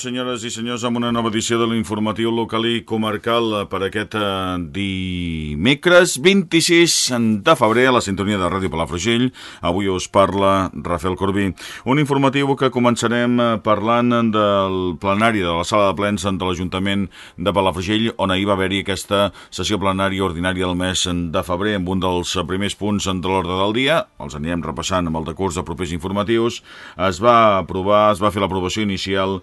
Senyores i senyors, amb una nova edició de l'informatiu local i comarcal per aquest eh, dimecres 26 de febrer a la sintonia de Ràdio Palafrugell. Avui us parla Rafael Corbí. Un informatiu que començarem eh, parlant del plenari de la sala de plens de l'Ajuntament de Palafrugell, on ahir va haver-hi aquesta sessió plenària ordinària del mes de febrer amb un dels primers punts de l'ordre del dia. Els anirem repassant amb el decurs de propers informatius. Es va aprovar, es va fer l'aprovació inicial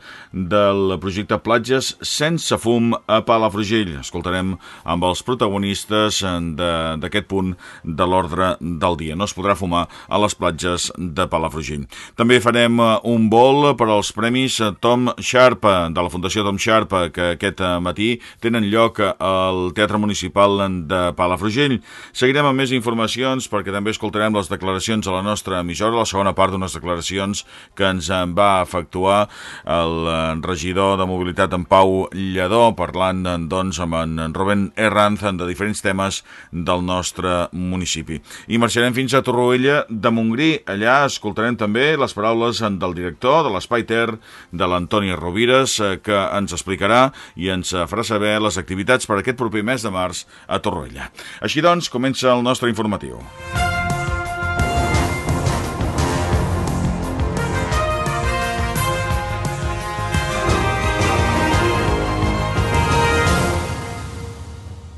del projecte Platges sense fum a Palafrugell. Escoltarem amb els protagonistes d'aquest punt de l'ordre del dia. No es podrà fumar a les platges de Palafrugell. També farem eh, un vol per als premis Tom Sharp de la Fundació Tom Sharp que aquest matí tenen lloc al Teatre Municipal de Palafrugell. Seguirem amb més informacions perquè també escoltarem les declaracions a la nostra emissora, la segona part d'unes declaracions que ens va efectuar el eh, regidor de mobilitat en Pau Lledó parlant doncs amb en Rubén Herranz de diferents temes del nostre municipi. I marxarem fins a Torroella de Montgrí. Allà escoltarem també les paraules del director de l'Espai Ter, de l'Antoni Rovires, eh, que ens explicarà i ens farà saber les activitats per aquest proper mes de març a Torroella. Així doncs, comença el nostre informatiu.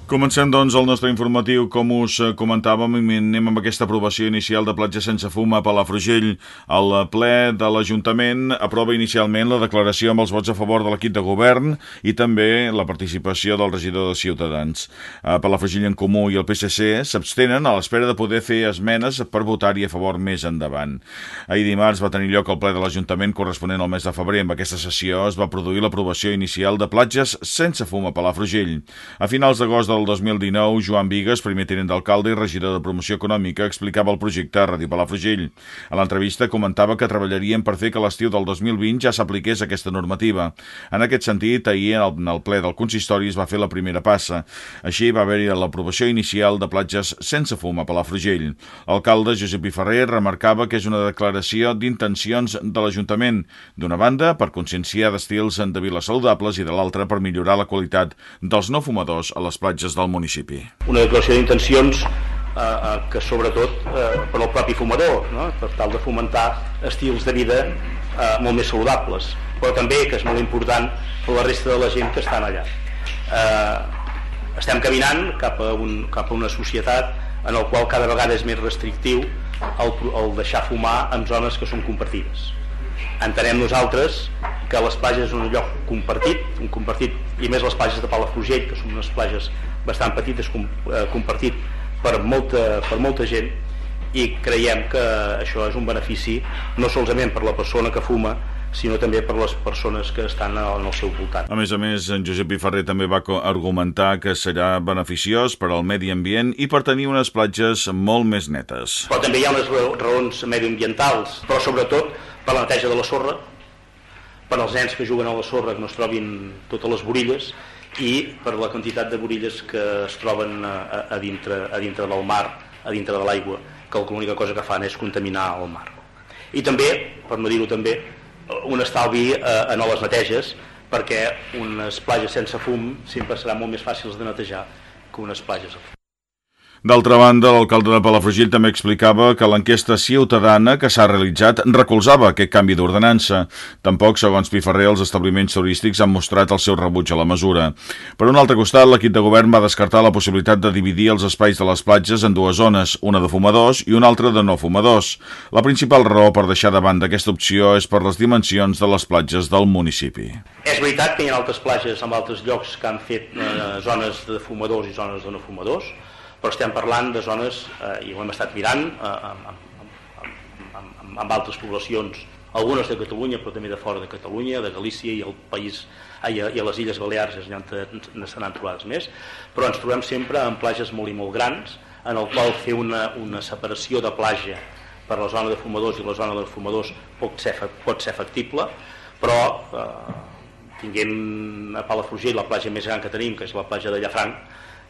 Comencem, doncs, el nostre informatiu, com us eh, comentàvem, i anem amb aquesta aprovació inicial de platja sense fum a Palafrugell. El ple de l'Ajuntament aprova inicialment la declaració amb els vots a favor de l'equip de govern i també la participació del regidor de Ciutadans. A Palafrugell en Comú i el PSC s'abstenen a l'espera de poder fer esmenes per votar-hi a favor més endavant. Ahir dimarts va tenir lloc el ple de l'Ajuntament corresponent al mes de febrer. Amb aquesta sessió es va produir l'aprovació inicial de platges sense fum a Palafrugell. A finals d'agost del del 2019, Joan Vigues, primer tenent d'alcalde i regidor de promoció econòmica, explicava el projecte a Ràdio Palafrugell. A l'entrevista comentava que treballarien per fer que l'estiu del 2020 ja s'apliqués aquesta normativa. En aquest sentit, ahir en el ple del consistori es va fer la primera passa. Així va haver-hi l'aprovació inicial de platges sense fum a Palafrugell. L'alcalde Josep Piferrer remarcava que és una declaració d'intencions de l'Ajuntament, d'una banda per conscienciar d'estils de viles saludables i de l'altra per millorar la qualitat dels no fumadors a les platges habitatges del municipi. Una declaració d'intencions eh, eh, que sobretot eh, per al propi fumador, no? per tal de fomentar estils de vida eh, molt més saludables, però també, que és molt important, per la resta de la gent que estan allà. Eh, estem caminant cap a, un, cap a una societat en el qual cada vegada és més restrictiu el, el deixar fumar en zones que són compartides. Entenem nosaltres que les platges és un lloc compartit, un compartit i més les platges de Palafrugell, que són unes platges bastant petites eh, compartit per molta, per molta gent i creiem que això és un benefici no solament per la persona que fuma sinó també per les persones que estan en el seu voltant. A més a més, en Josep Piferrer també va argumentar que serà beneficiós per al medi ambient i per tenir unes platges molt més netes. Però també hi ha unes raons mediambientals, però sobretot per la neteja de la sorra, per als nens que juguen a la sorra que no es trobin totes les borilles i per la quantitat de borilles que es troben a, a, dintre, a dintre del mar, a dintre de l'aigua, que l'única cosa que fan és contaminar el mar. I també, per no dir-ho també, un estalvi eh, en les neteges, perquè unes plages sense fum sempre seran molt més fàcils de netejar que unes plages a fum. D'altra banda, l'alcalde de Palafrugell també explicava que l'enquesta ciutadana que s'ha realitzat recolzava aquest canvi d'ordenança. Tampoc, segons Piferrer, els establiments turístics han mostrat el seu rebuig a la mesura. Per un altre costat, l'equip de govern va descartar la possibilitat de dividir els espais de les platges en dues zones, una de fumadors i una altra de no fumadors. La principal raó per deixar de banda aquesta opció és per les dimensions de les platges del municipi. És veritat que hi ha altres platges en altres llocs que han fet eh, zones de fumadors i zones de no fumadors, però estem parlant de zones, eh, i ho hem estat mirant, eh, amb, amb, amb, amb altres poblacions, algunes de Catalunya, però també de fora de Catalunya, de Galícia i el país a, i a les Illes Balears és on se n'han trobat més, però ens trobem sempre en plages molt i molt grans, en el qual fer una, una separació de platja per la zona de fumadors i la zona dels fumadors pot ser, pot ser factible, però eh, tinguem a Palafrugell la platja més gran que tenim, que és la platja de Llafranc,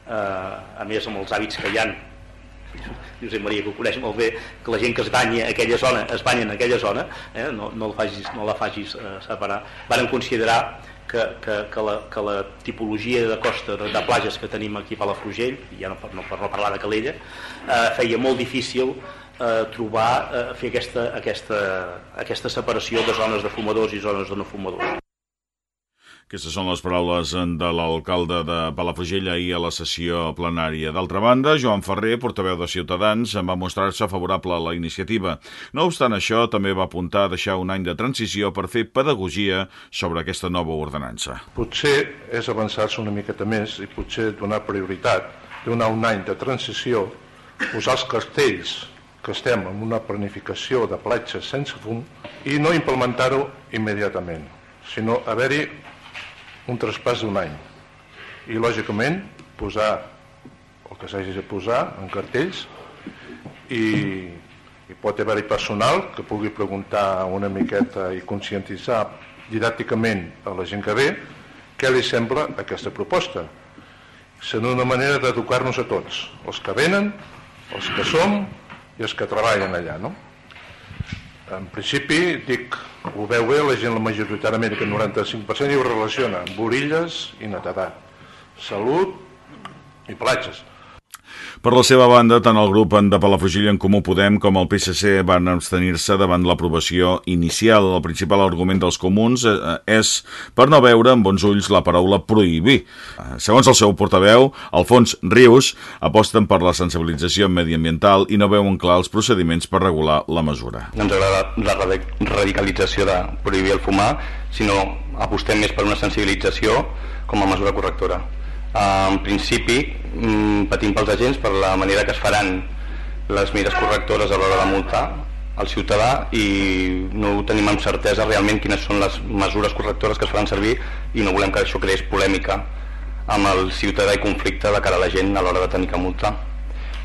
eh, a més amb els hàbits que hi han Josep Maria, que ho coneix molt bé, que la gent que es banya a aquella zona, es banya en aquella zona, eh, no, no, la facis, no la facis eh, separar, van considerar que, que, que, la, que la tipologia de costa de, de plages que tenim aquí a Palafrugell, ja no, no per no parlar de Calella, eh, feia molt difícil eh, trobar, eh, fer aquesta, aquesta, aquesta separació de zones de fumadors i zones de no fumadors. Aquestes són les paraules de l'alcalde de Palafrugell ahir a la sessió plenària. D'altra banda, Joan Ferrer, portaveu de Ciutadans, va mostrar-se favorable a la iniciativa. No obstant això, també va apuntar a deixar un any de transició per fer pedagogia sobre aquesta nova ordenança. Potser és avançar-se una miqueta més i potser donar prioritat, donar un any de transició, posar els cartells que estem en una planificació de platges sense fum i no implementar-ho immediatament, sinó haver-hi un traspàs d'un any i lògicament posar el que s'hagi de posar en cartells i, i pot haver-hi personal que pugui preguntar una miqueta i conscientitzar didàcticament a la gent que ve què li sembla aquesta proposta sent una manera d'educar-nos a tots els que venen, els que som i els que treballen allà no? En principi dic ho veu bé la gent, la majoritàriament, que el 95% i ho relaciona amb orilles i netedat, salut i platges. Per la seva banda, tant el grup de Palafrugell en Comú Podem com el PSC van abstenir-se davant l'aprovació inicial. El principal argument dels comuns eh, és per no veure amb bons ulls la paraula prohibir. Eh, segons el seu portaveu, Alfons Rius, aposten per la sensibilització mediambiental i no veuen clar els procediments per regular la mesura. No ens agrada la radicalització de prohibir el fumar, sinó apostem més per una sensibilització com a mesura correctora. En principi, mm, patim pels agents per la manera que es faran les mires correctores a l'hora de multar al ciutadà i no tenim amb certesa realment quines són les mesures correctores que es faran servir i no volem que això creés polèmica amb el ciutadà i conflicte de cara a la gent a l'hora de tenir que multar.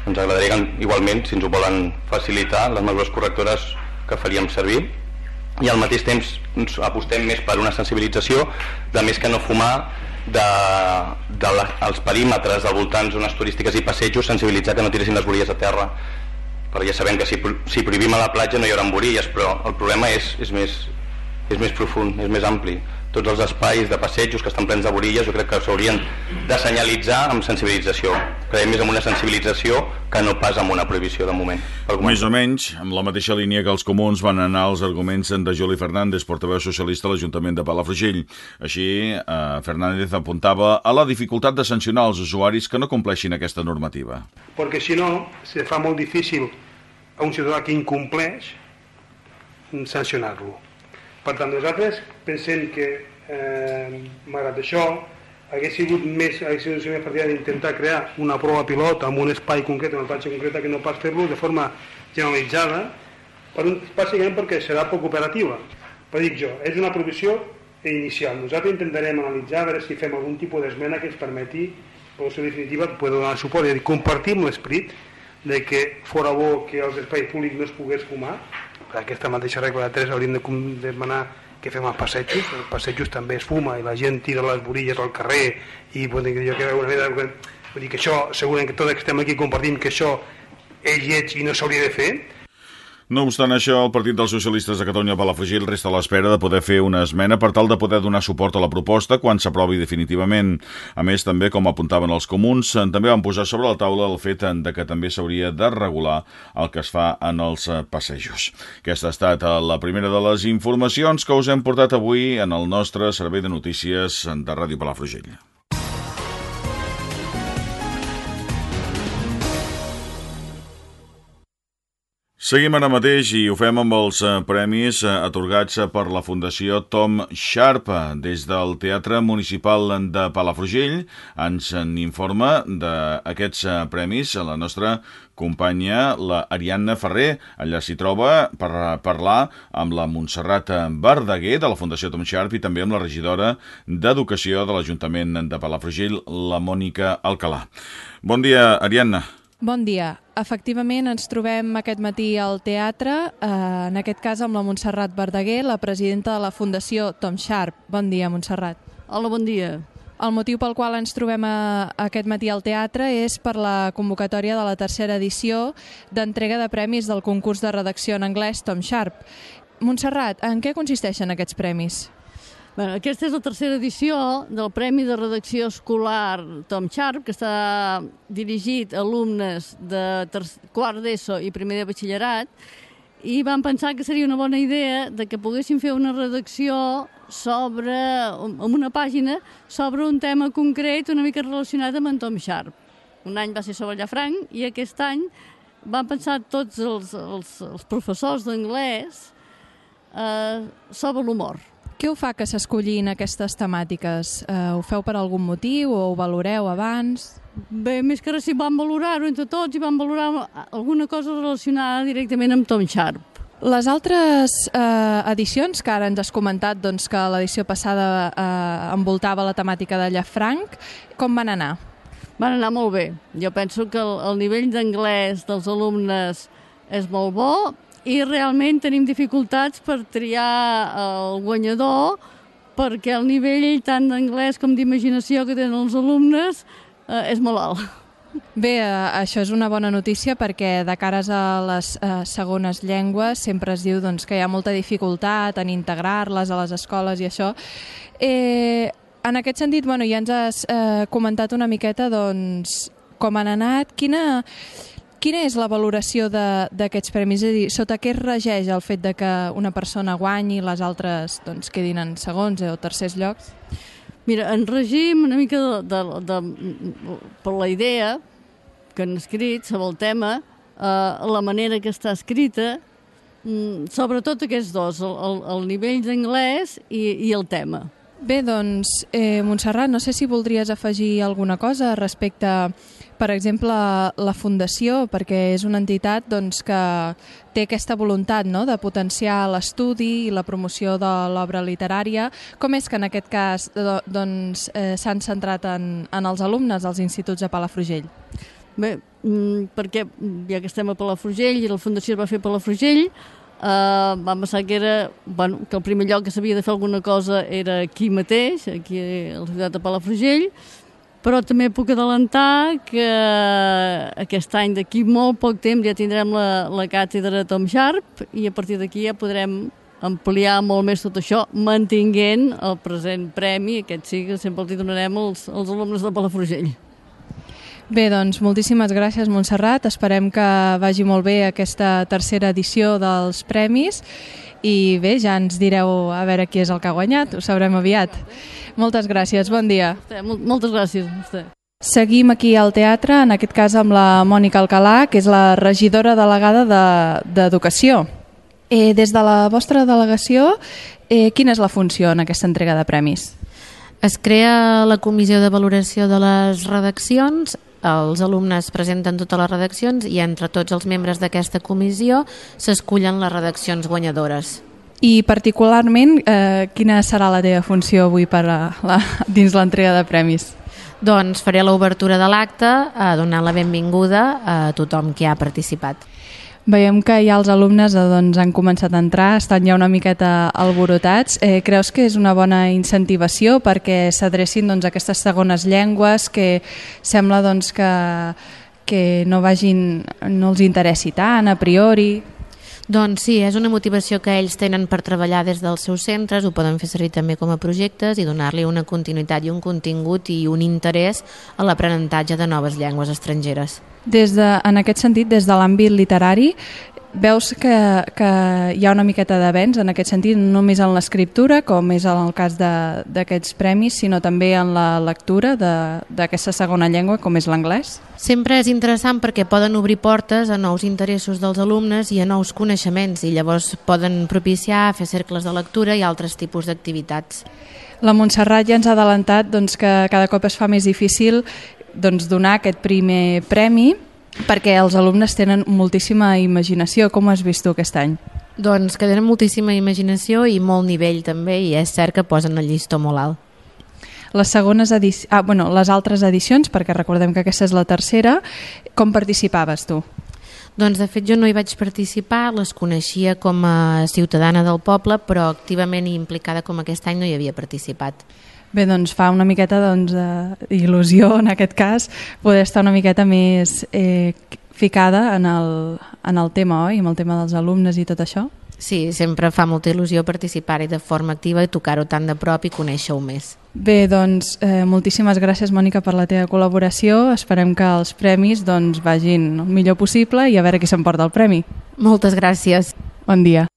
Ens agradaria que, igualment, si ens ho volen facilitar, les mesures correctores que faríem servir i al mateix temps apostem més per una sensibilització de més que no fumar de, de la, els perímetres al voltant zones turístiques i passejos sensibilitzar que no tiressin les borilles a terra. Perquè ja sabem que si, si prohibim a la platja no hi haurà borilles però el problema és, és, més, és més profund, és més ampli tots els espais de passejos que estan plens de borilles jo crec que s'haurien de senyalitzar amb sensibilització. Creiem més amb una sensibilització que no pas amb una prohibició de moment. Més o menys, amb la mateixa línia que els comuns van anar els arguments de Juli Fernández, portaveu socialista a l'Ajuntament de Palafrugell. Així, eh, Fernández apuntava a la dificultat de sancionar els usuaris que no compleixin aquesta normativa. Perquè si no, se fa molt difícil a un ciutadà que incompleix sancionar-lo per tant, nosaltres pensem que, eh, malgrat això, hagués sigut més, hagués sigut més partida d'intentar crear una prova pilot amb un espai concret, una platja concreta, que no pas fer-lo de forma generalitzada, per un, bàsicament perquè serà poc operativa. Però dic jo, és una provisió inicial. Nosaltres intentarem analitzar a veure si fem algun tipus d'esmena que ens permeti, per la definitiva, poder donar suport. És dir, compartim l'esperit de que fora bo que als espais públics no es pogués fumar, aquesta mateixa regla de 3 hauríem de demanar que fem els passejos, els passejos també es fuma i la gent tira les borilles al carrer i vull dir, jo que, vull dir que això, segurament que tots que estem aquí compartim que això és lleig i no s'hauria de fer, no obstant això, el Partit dels Socialistes de Catalunya Palafrugell resta a l'espera de poder fer una esmena per tal de poder donar suport a la proposta quan s'aprovi definitivament. A més, també, com apuntaven els comuns, també van posar sobre la taula el fet de que també s'hauria de regular el que es fa en els passejos. Aquesta ha estat la primera de les informacions que us hem portat avui en el nostre servei de notícies de Ràdio Palafrugell. Seguim ara mateix i ho fem amb els eh, premis eh, atorgats per la Fundació Tom Sharp des del Teatre Municipal de Palafrugell. Ens informa d'aquests eh, premis la nostra companya, la Ariadna Ferrer. Allà s'hi troba per parlar amb la Montserrat Verdaguer de la Fundació Tom Sharp i també amb la regidora d'Educació de l'Ajuntament de Palafrugell, la Mònica Alcalà. Bon dia, Ariadna. Bon dia. Efectivament, ens trobem aquest matí al teatre, eh, en aquest cas amb la Montserrat Verdaguer, la presidenta de la Fundació Tom Sharp. Bon dia, Montserrat. Hola, bon dia. El motiu pel qual ens trobem a, aquest matí al teatre és per la convocatòria de la tercera edició d'entrega de premis del concurs de redacció en anglès Tom Sharp. Montserrat, en què consisteixen aquests premis? Bé, aquesta és la tercera edició del Premi de Redacció Escolar Tom Sharp, que està dirigit a alumnes de quart d'ESO i primer de batxillerat, i vam pensar que seria una bona idea de que poguéssim fer una redacció sobre, en una pàgina sobre un tema concret una mica relacionat amb en Tom Sharp. Un any va ser sobre Llafranc i aquest any van pensar tots els, els, els professors d'anglès eh, sobre l'humor què ho fa que s'escollin aquestes temàtiques? Uh, ho feu per algun motiu o ho valoreu abans? Bé, més que res si vam valorar-ho entre tots i vam valorar alguna cosa relacionada directament amb Tom Sharp. Les altres eh, edicions, que ara ens has comentat doncs, que l'edició passada eh, envoltava la temàtica de Llafranc, com van anar? Van anar molt bé. Jo penso que el, el nivell d'anglès dels alumnes és molt bo i realment tenim dificultats per triar el guanyador perquè el nivell tant d'anglès com d'imaginació que tenen els alumnes eh, és molt alt. Bé, eh, això és una bona notícia perquè de cares a les eh, segones llengües sempre es diu doncs, que hi ha molta dificultat en integrar-les a les escoles i això. Eh, en aquest sentit, bueno, ja ens has eh, comentat una miqueta doncs, com han anat. Quina, Quina és la valoració d'aquests premis? És a dir, sota què es regeix el fet de que una persona guanyi i les altres doncs, quedin en segons o tercers llocs? Mira, en regim una mica de, de, de, per la idea que han escrit sobre el tema, eh, la manera que està escrita, mm, sobretot aquests dos, el, el, el nivell d'anglès i, i el tema. Bé, doncs, eh, Montserrat, no sé si voldries afegir alguna cosa respecte a per exemple, la Fundació, perquè és una entitat doncs, que té aquesta voluntat no?, de potenciar l'estudi i la promoció de l'obra literària. Com és que en aquest cas doncs, eh, s'han centrat en, en els alumnes dels instituts de Palafrugell? Bé, mm, perquè ja que estem a Palafrugell i la Fundació es va fer a Palafrugell, Uh, vam pensar que era bueno, que el primer lloc que s'havia de fer alguna cosa era aquí mateix, aquí a la ciutat de Palafrugell, però també puc adelantar que aquest any d'aquí molt poc temps ja tindrem la, la càtedra Tom Sharp i a partir d'aquí ja podrem ampliar molt més tot això, mantinguent el present premi, aquest sí que sempre el donarem als, als alumnes de Palafrugell. Bé, doncs moltíssimes gràcies Montserrat, esperem que vagi molt bé aquesta tercera edició dels premis i bé, ja ens direu a veure qui és el que ha guanyat, ho sabrem aviat. Moltes gràcies, bon dia. Moltes gràcies a vostè. Seguim aquí al teatre, en aquest cas amb la Mònica Alcalà, que és la regidora delegada d'Educació. De, eh, des de la vostra delegació, eh, quina és la funció en aquesta entrega de premis? Es crea la comissió de valoració de les redaccions, els alumnes presenten totes les redaccions i entre tots els membres d'aquesta comissió s'escullen les redaccions guanyadores. I particularment, eh, quina serà la teva funció avui per a la, dins l'entrega de premis? Doncs faré l'obertura de l'acte, eh, donant la benvinguda a tothom que ha participat. Veiem que ja els alumnes eh, doncs, han començat a entrar, estan ja una miqueta alborotats. Eh, creus que és una bona incentivació perquè s'adrecin doncs, a aquestes segones llengües que sembla doncs, que, que no, vagin, no els interessi tant a priori? Doncs sí, és una motivació que ells tenen per treballar des dels seus centres, ho poden fer servir també com a projectes i donar-li una continuïtat i un contingut i un interès a l'aprenentatge de noves llengües estrangeres. Des de, en aquest sentit, des de l'àmbit literari, veus que, que hi ha una miqueta d'avenç en aquest sentit, no només en l'escriptura, com és en el cas d'aquests premis, sinó també en la lectura d'aquesta segona llengua, com és l'anglès? Sempre és interessant perquè poden obrir portes a nous interessos dels alumnes i a nous coneixements i llavors poden propiciar fer cercles de lectura i altres tipus d'activitats. La Montserrat ja ens ha adelantat doncs, que cada cop es fa més difícil doncs, donar aquest primer premi perquè els alumnes tenen moltíssima imaginació. Com has vist tu aquest any? Doncs que tenen moltíssima imaginació i molt nivell també, i és cert que posen el llistó molt alt. Les segones edicions, ah, bueno, les altres edicions, perquè recordem que aquesta és la tercera, com participaves tu? Doncs de fet jo no hi vaig participar, les coneixia com a ciutadana del poble, però activament i implicada com aquest any no hi havia participat. Bé, doncs fa una miqueta doncs, il·lusió, en aquest cas, poder estar una miqueta més eh, ficada en el, en el tema, oi? En el tema dels alumnes i tot això? Sí, sempre fa molta il·lusió participar-hi de forma activa i tocar-ho tan de prop i conèixer-ho més. Bé, doncs, eh, moltíssimes gràcies, Mònica, per la teva col·laboració. Esperem que els premis doncs, vagin el millor possible i a veure qui s'emporta el premi. Moltes gràcies. Bon dia.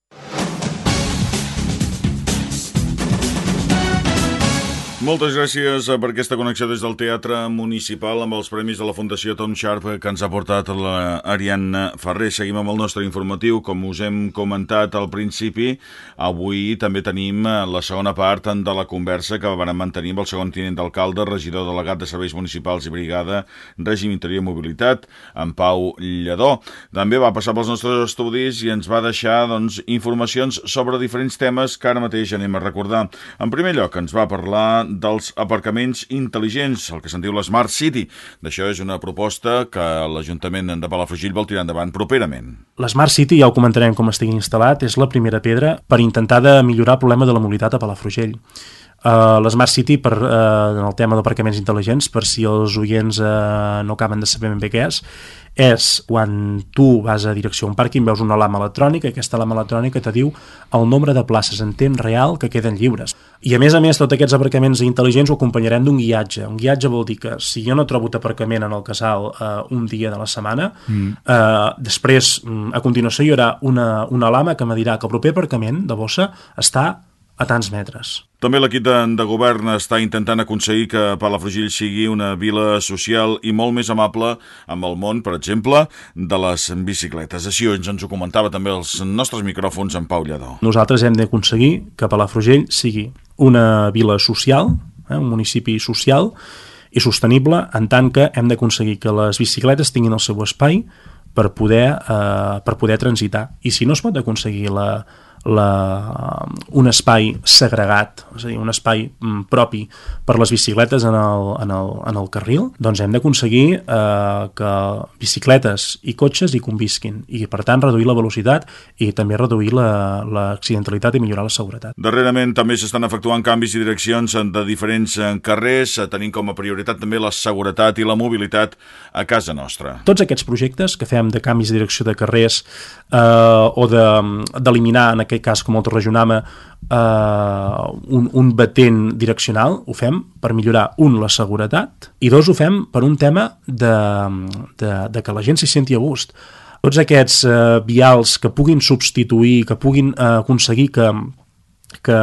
Moltes gràcies eh, per aquesta connexió des del Teatre Municipal amb els premis de la Fundació Tom Sharp que ens ha portat l'Ariadna Ferrer. Seguim amb el nostre informatiu. Com us hem comentat al principi, avui també tenim eh, la segona part de la conversa que vam mantenir amb el segon tinent d'alcalde, regidor delegat de Serveis Municipals i Brigada, Règim Interior i Mobilitat, en Pau Lledó. També va passar pels nostres estudis i ens va deixar doncs, informacions sobre diferents temes que ara mateix anem a recordar. En primer lloc, ens va parlar dels aparcaments intel·ligents, el que se'n diu l'Smart City. D'això és una proposta que l'Ajuntament de Palafrugell vol tirar endavant properament. L'Smart City, ja ho comentarem com estigui instal·lat, és la primera pedra per intentar de millorar el problema de la mobilitat a Palafrugell. Uh, l'Smart City per, uh, en el tema d'aparcaments intel·ligents per si els oients uh, no acaben de saber ben bé què és és quan tu vas a direcció a un pàrquing, veus una lama electrònica, i aquesta lama electrònica te diu el nombre de places en temps real que queden lliures. I a més a més, tots aquests aparcaments intel·ligents ho acompanyarem d'un guiatge. Un guiatge vol dir que si jo no trobo aparcament en el casal eh, un dia de la setmana, mm. eh, després, mm, a continuació, hi haurà una, una lama que me dirà que el proper aparcament de bossa està a tants metres. També l'equip de, de govern està intentant aconseguir que Palafrugell sigui una vila social i molt més amable amb el món, per exemple, de les bicicletes. Així ens ens ho comentava també els nostres micròfons en Pau Lledó. Nosaltres hem d'aconseguir que Palafrugell sigui una vila social, eh, un municipi social i sostenible, en tant que hem d'aconseguir que les bicicletes tinguin el seu espai per poder, eh, per poder transitar. I si no es pot aconseguir la, la, un espai segregat, és a dir, un espai mm, propi per les bicicletes en el, en el, en el carril, doncs hem d'aconseguir eh, que bicicletes i cotxes hi convisquin i, per tant, reduir la velocitat i també reduir l'accidentalitat la, i millorar la seguretat. Darrerament també s'estan efectuant canvis i direccions de diferents eh, carrers, eh, tenint com a prioritat també la seguretat i la mobilitat a casa nostra. Tots aquests projectes que fem de canvis de direcció de carrers eh, o d'eliminar, de, en aquest cas com el Torrejonama, eh, un, un batent direccional, ho fem per millorar, un, la seguretat, i dos, ho fem per un tema de, de, de que la gent s'hi senti a gust. Tots aquests eh, vials que puguin substituir, que puguin eh, aconseguir que, que,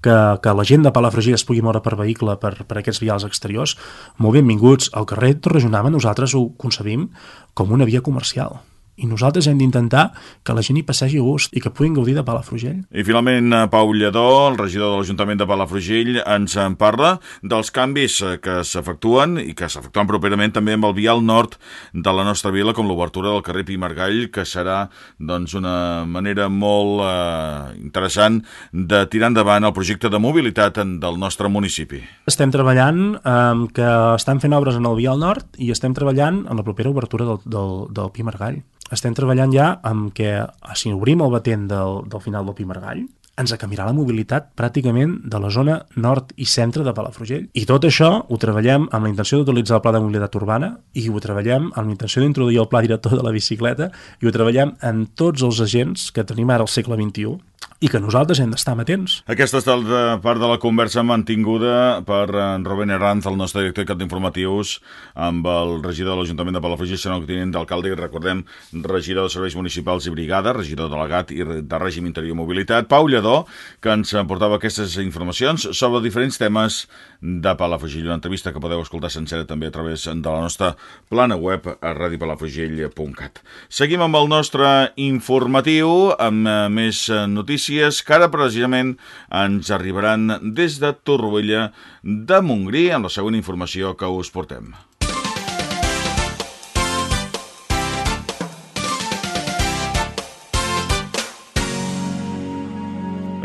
que, que la gent de Palafrugell es pugui moure per vehicle per, per aquests vials exteriors, molt benvinguts. Al carrer Torrejonama nosaltres ho concebim com una via comercial i nosaltres hem d'intentar que la gent hi passegi a gust i que puguin gaudir de Palafrugell. I finalment, eh, Pau Lledó, el regidor de l'Ajuntament de Palafrugell, ens en parla dels canvis eh, que s'efectuen i que s'efectuen properament també amb el vial nord de la nostra vila, com l'obertura del carrer Pimargall, que serà doncs, una manera molt eh, interessant de tirar endavant el projecte de mobilitat del nostre municipi. Estem treballant eh, que estan fent obres en el vial nord i estem treballant en la propera obertura del, del, del Pimargall estem treballant ja amb que, si obrim el batent del, del final del Pimargall, ens acamirà la mobilitat pràcticament de la zona nord i centre de Palafrugell. I tot això ho treballem amb la intenció d'utilitzar el pla de mobilitat urbana i ho treballem amb la intenció d'introduir el pla director de la bicicleta i ho treballem en tots els agents que tenim ara al segle XXI i que nosaltres hem d'estar amatents. Aquesta ha estat part de la conversa mantinguda per en Rubén Herranz, el nostre director de cap d'informatius, amb el regidor de l'Ajuntament de Palafrugell, senyor tinent d'alcalde, i recordem, regidor de Serveis Municipals i Brigada, regidor delegat i de Règim Interior i Mobilitat, Pau Lledó, que ens portava aquestes informacions sobre diferents temes de Palafrugell. Una entrevista que podeu escoltar sencera també a través de la nostra plana web a radiopalafrugell.cat. Seguim amb el nostre informatiu, amb eh, més notícies que ara precisament ens arribaran des de Torroella de Montgrí amb la següent informació que us portem.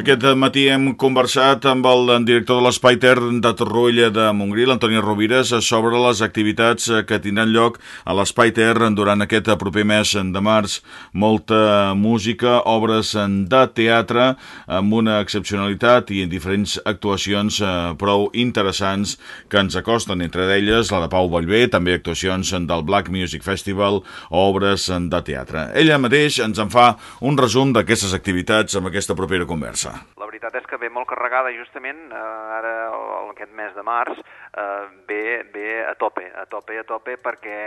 Aquest matí hem conversat amb el director de l'Espai Ter de Torroella de Montgrí, l'Antoni Rovires, sobre les activitats que tindran lloc a l'Espai Ter durant aquest proper mes de març. Molta música, obres de teatre, amb una excepcionalitat i diferents actuacions eh, prou interessants que ens acosten, entre d'elles la de Pau Vallvé, també actuacions del Black Music Festival, obres de teatre. Ella mateix ens en fa un resum d'aquestes activitats amb aquesta propera conversa. La veritat és que ve molt carregada justament eh, ara aquest mes de març eh, ve, ve a tope, a tope, a tope perquè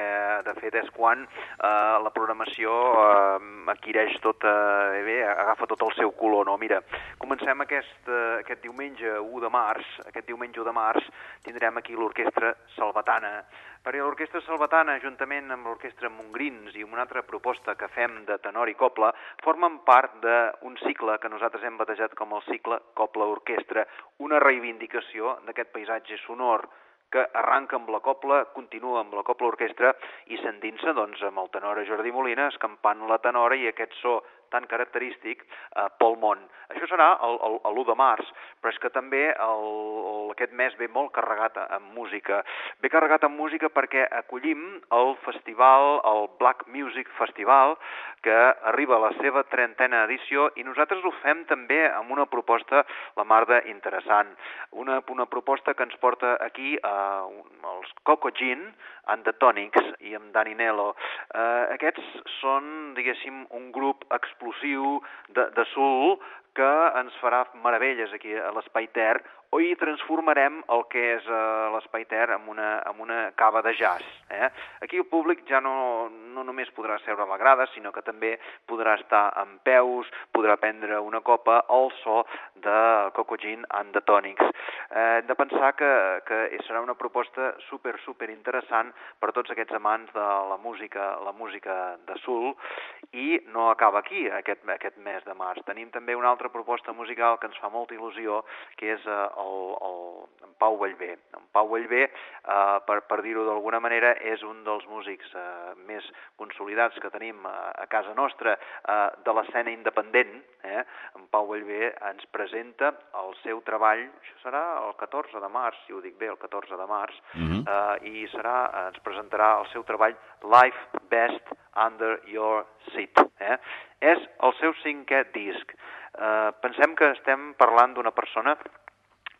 de fet és quan eh, la programació eh, adquireix tot, eh, bé, agafa tot el seu color, no? Mira, comencem aquest, eh, aquest diumenge 1 de març, aquest diumenge 1 de març tindrem aquí l'orquestra Salvatana, perquè l'Orquestra Salvatana, juntament amb l'Orquestra Montgrins i una altra proposta que fem de tenor i copla, formen part d'un cicle que nosaltres hem batejat com el cicle Copla-Orquestra, una reivindicació d'aquest paisatge sonor que arranca amb la copla, continua amb la copla orquestra i s'endinsa doncs, amb el tenor Jordi Molina escampant la tenora i aquest so tan característic eh, pel món. Això serà l'1 de març, però és que també el, el, aquest mes ve molt carregat amb música. Ve carregat amb música perquè acollim el festival, el Black Music Festival, que arriba a la seva trentena edició i nosaltres ho fem també amb una proposta la mar interessant. Una, una proposta que ens porta aquí eh, els Coco Gin and the Tonics i amb Dani Nelo. Eh, aquests són, diguéssim, un grup explosiu de, de sul que ens farà meravelles aquí a l'Espai Ter, o hi transformarem el que és uh, l'Espai Ter en una, en una cava de jazz. Eh? Aquí el públic ja no, no només podrà seure a la grada, sinó que també podrà estar en peus, podrà prendre una copa al so de Coco Gin and the Tonics. Eh, hem de pensar que, que serà una proposta super, super interessant per tots aquests amants de la música, la música de Sul, i no acaba aquí, aquest, aquest mes de març. Tenim també una altra proposta musical que ens fa molta il·lusió, que és eh, el, el, en Pau Vallvé. En Pau Vallvé, eh, per, per dir-ho d'alguna manera, és un dels músics eh, més consolidats que tenim a, a casa nostra eh, de l'escena independent. Eh? En Pau Vallvé ens presenta el seu treball, això serà el 14 de març, si ho dic bé, el 14 de març, mhm. -huh. eh, i serà, ens presentarà el seu treball Life Best Under Your Seat. Eh? És el seu cinquè disc. Eh, pensem que estem parlant d'una persona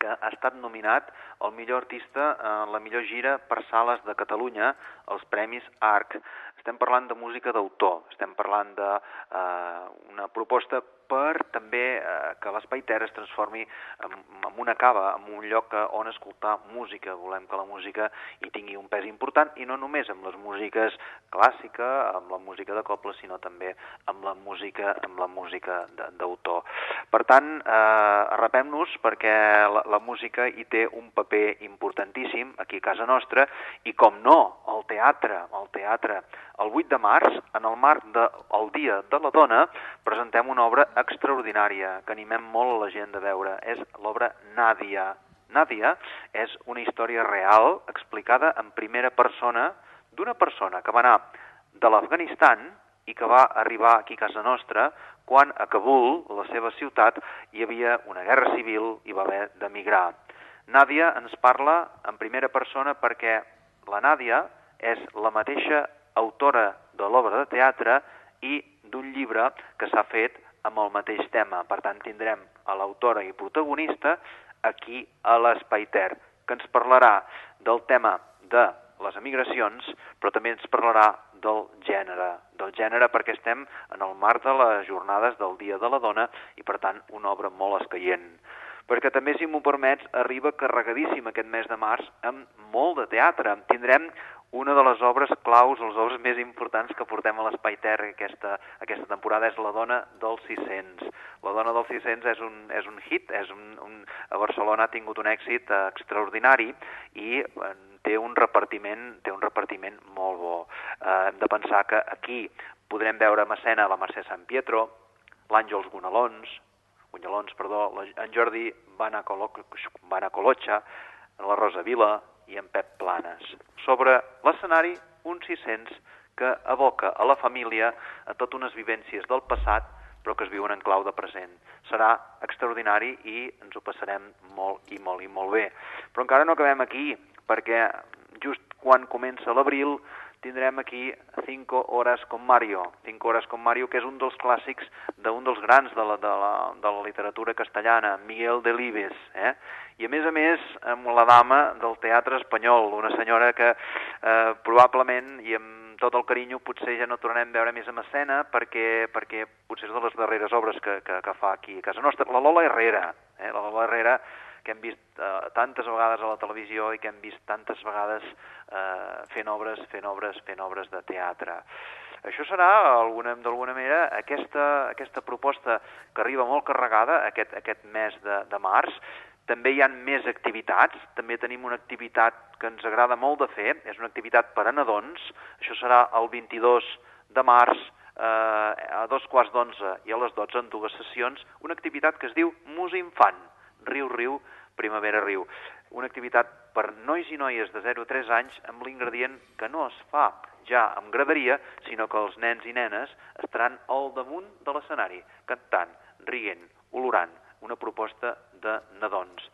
que ha estat nominat el millor artista en la millor gira per sales de Catalunya, els Premis ARC. Estem parlant de música d'autor, estem parlant d'una eh, proposta per també eh, que l'Espai Terra es transformi en, en una cava, en un lloc on escoltar música. Volem que la música hi tingui un pes important i no només amb les músiques clàssica, amb la música de coble, sinó també amb la música amb la música d'autor. Per tant, eh, arrepem-nos perquè la, la música hi té un paper importantíssim aquí a casa nostra i com no, el teatre, el teatre. El 8 de març, en el marc del de, Dia de la Dona, presentem una obra extraordinària que animem molt a la gent de veure. És l'obra Nàdia. Nàdia és una història real explicada en primera persona d'una persona que va anar de l'Afganistan i que va arribar aquí a casa nostra quan a Kabul, la seva ciutat, hi havia una guerra civil i va haver d'emigrar. Nàdia ens parla en primera persona perquè la Nàdia és la mateixa autora de l'obra de teatre i d'un llibre que s'ha fet amb el mateix tema. Per tant, tindrem a l'autora i protagonista aquí a l'Espai Ter, que ens parlarà del tema de les emigracions, però també ens parlarà del gènere, del gènere perquè estem en el marc de les jornades del Dia de la Dona i, per tant, una obra molt escaient. Perquè també, si m'ho permets, arriba carregadíssim aquest mes de març amb molt de teatre. Tindrem una de les obres claus, les obres més importants que portem a l'Espai Terra aquesta, aquesta temporada és La dona dels 600. La dona dels 600 és un, és un hit, és un, un, a Barcelona ha tingut un èxit extraordinari i té un repartiment, té un repartiment molt bo. Eh, hem de pensar que aquí podrem veure a escena la Mercè Sant Pietro, l'Àngels Gonalons, Gunyalons, perdó, la, en Jordi Banacolotxa, la Rosa Vila, i en Pep Planes. Sobre l'escenari, un 600 que evoca a la família a totes unes vivències del passat però que es viuen en clau de present. Serà extraordinari i ens ho passarem molt i molt i molt bé. Però encara no acabem aquí, perquè just quan comença l'abril tindrem aquí Cinco Horas con Mario. Cinco Horas con Mario, que és un dels clàssics d'un dels grans de la, de, la, de la literatura castellana, Miguel Delibes. Eh? I a més a més, amb la dama del teatre espanyol, una senyora que eh, probablement, i amb tot el carinyo, potser ja no tornarem a veure més en escena, perquè, perquè potser és de les darreres obres que, que, que fa aquí a casa nostra. La Lola Herrera, eh? la Lola Herrera, que hem vist eh, tantes vegades a la televisió i que hem vist tantes vegades eh, fent obres, fent obres, fent obres de teatre. Això serà, d'alguna manera, aquesta, aquesta proposta que arriba molt carregada aquest, aquest mes de, de març. També hi ha més activitats, també tenim una activitat que ens agrada molt de fer, és una activitat per a nadons, això serà el 22 de març, eh, a dos quarts d'onze i a les 12 en dues sessions, una activitat que es diu Musa Infant, Riu Riu, Primavera Riu. Una activitat per nois i noies de 0 a 3 anys amb l'ingredient que no es fa ja amb graderia, sinó que els nens i nenes estaran al damunt de l'escenari, cantant, rient, olorant, una proposta de nadons.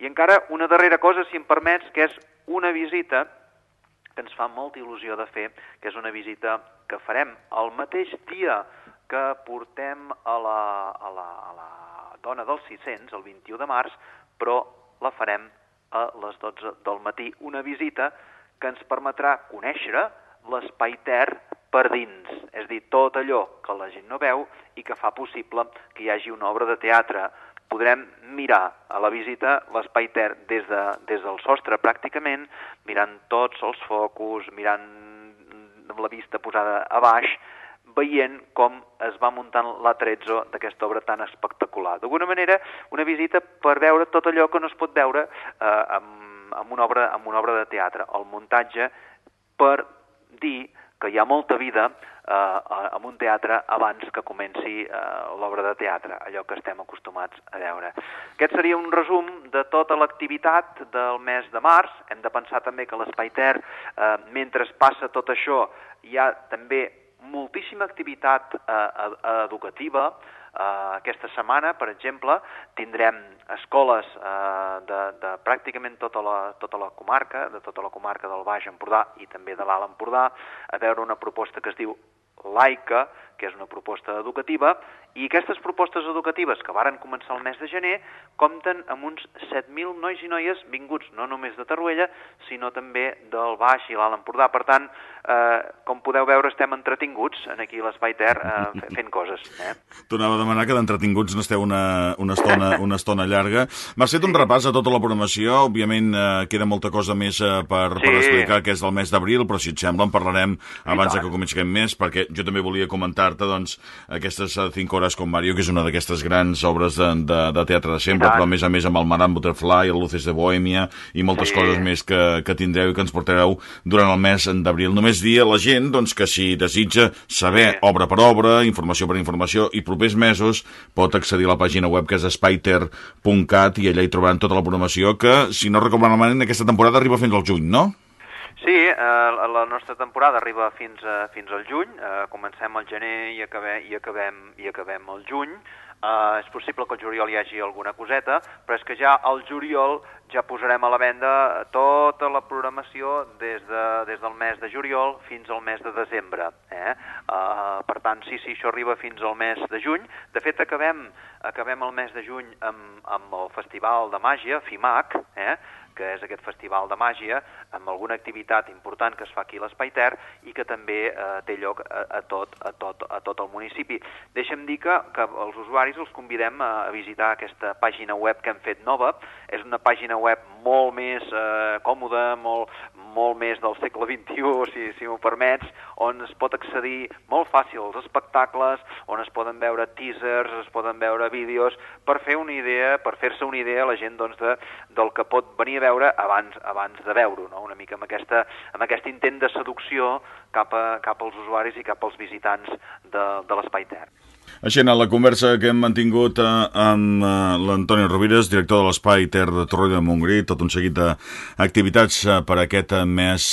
I encara una darrera cosa, si em permets, que és una visita que ens fa molta il·lusió de fer, que és una visita que farem el mateix dia que portem a la, a la, a la dona dels 600, el 21 de març, però la farem a les 12 del matí. Una visita que ens permetrà conèixer l'espai ter per dins, és dir, tot allò que la gent no veu i que fa possible que hi hagi una obra de teatre. Podrem mirar a la visita l'espai ter des, de, des del sostre pràcticament, mirant tots els focus, mirant amb la vista posada a baix, veient com es va muntant l'Atrezzo d'aquesta obra tan espectacular. D'alguna manera, una visita per veure tot allò que no es pot veure eh, amb, amb, una obra, amb una obra de teatre. El muntatge per dir que hi ha molta vida eh, en un teatre abans que comenci eh, l'obra de teatre, allò que estem acostumats a veure. Aquest seria un resum de tota l'activitat del mes de març. Hem de pensar també que l'Espai Ter, eh, mentre passa tot això, hi ha també moltíssima activitat eh, educativa. Eh, aquesta setmana, per exemple, tindrem escoles eh, de, de pràcticament tota la, tota la comarca, de tota la comarca del Baix Empordà i també de l'Alt Empordà, a veure una proposta que es diu laica, que és una proposta educativa, i aquestes propostes educatives que varen començar el mes de gener compten amb uns 7.000 nois i noies vinguts no només de Tarruella, sinó també del Baix i l'Alt Empordà. Per tant, eh, com podeu veure, estem entretinguts en aquí a l'Espai Ter eh, fent coses. Eh? Tornava a demanar que d'entretinguts no esteu una, una, estona, una estona llarga. M'has fet un repàs a tota la programació, òbviament eh, queda molta cosa més eh, per, sí. per explicar que és del mes d'abril, però si et sembla en parlarem abans de que comencem més, perquè jo també volia comentar-te doncs, aquestes 5 eh, hores com Mario, que és una d'aquestes grans obres de, de, de teatre de sempre, però a més a més amb el Madame Butterfly, el Luces de Bohèmia i moltes sí. coses més que, que tindreu i que ens portareu durant el mes d'abril. Només dir a la gent doncs, que si desitja saber sí. obra per obra, informació per informació i propers mesos pot accedir a la pàgina web que és spider.cat i allà hi trobaran tota la programació que, si no recordo malament, aquesta temporada arriba fins al juny, no? Sí, eh, la nostra temporada arriba fins, a, fins al juny, eh, comencem al gener i, acabem, i, acabem, i acabem al juny. Eh, és possible que al juliol hi hagi alguna coseta, però és que ja al juliol ja posarem a la venda tota la programació des, de, des del mes de juliol fins al mes de desembre. Eh? Uh, per tant, sí, sí, això arriba fins al mes de juny. De fet, acabem, acabem el mes de juny amb, amb el Festival de Màgia, FIMAC, eh? Que és aquest festival de màgia, amb alguna activitat important que es fa aquí a l'Espai Ter i que també eh, té lloc a, a, tot, a, tot, a tot el municipi. Deixa'm dir que, que els usuaris els convidem a, a visitar aquesta pàgina web que hem fet nova. És una pàgina web molt més eh, còmoda, molt, molt més del segle XXI, si, si m'ho permets, on es pot accedir molt fàcil als espectacles, on es poden veure teasers, es poden veure vídeos, per fer una idea, per fer-se una idea la gent doncs, de, del que pot venir a veure abans, abans de veure-ho, no? una mica amb, aquesta, amb aquest intent de seducció cap, a, cap als usuaris i cap als visitants de, de l'Espai Ter. Així anat la conversa que hem mantingut eh, amb eh, l'Antoni Rovires, director de l'Espai Ter de Torroella de Montgrí, tot un seguit d'activitats eh, per aquest mes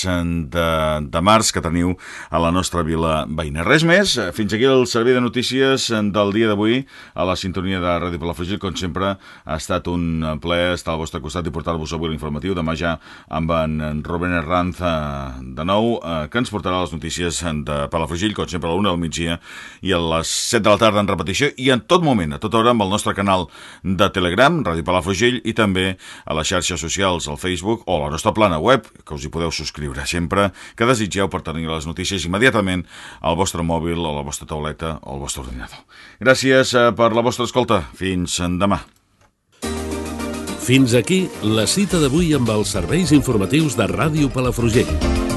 de, de març que teniu a la nostra vila veïna. Res més, fins aquí el servei de notícies del dia d'avui a la sintonia de Ràdio Palafrugell. Com sempre, ha estat un plaer estar al vostre costat i portar-vos avui l'informatiu. Demà ja amb en Rubén Herranz de nou, que ens portarà les notícies de Palafrugell, com sempre a la una del migdia i a les 7 de la tarda en repetició i en tot moment, a tota hora, amb el nostre canal de Telegram, Ràdio Palafrugell, i també a les xarxes socials, al Facebook o a la nostra plana web, que us hi podeu subscriure sempre que desitgeu per tenir les notícies immediatament al vostre mòbil a la vostra tauleta o al vostre ordinador. Gràcies eh, per la vostra escolta. Fins demà. Fins aquí la cita d'avui amb els serveis informatius de Ràdio Palafrugell.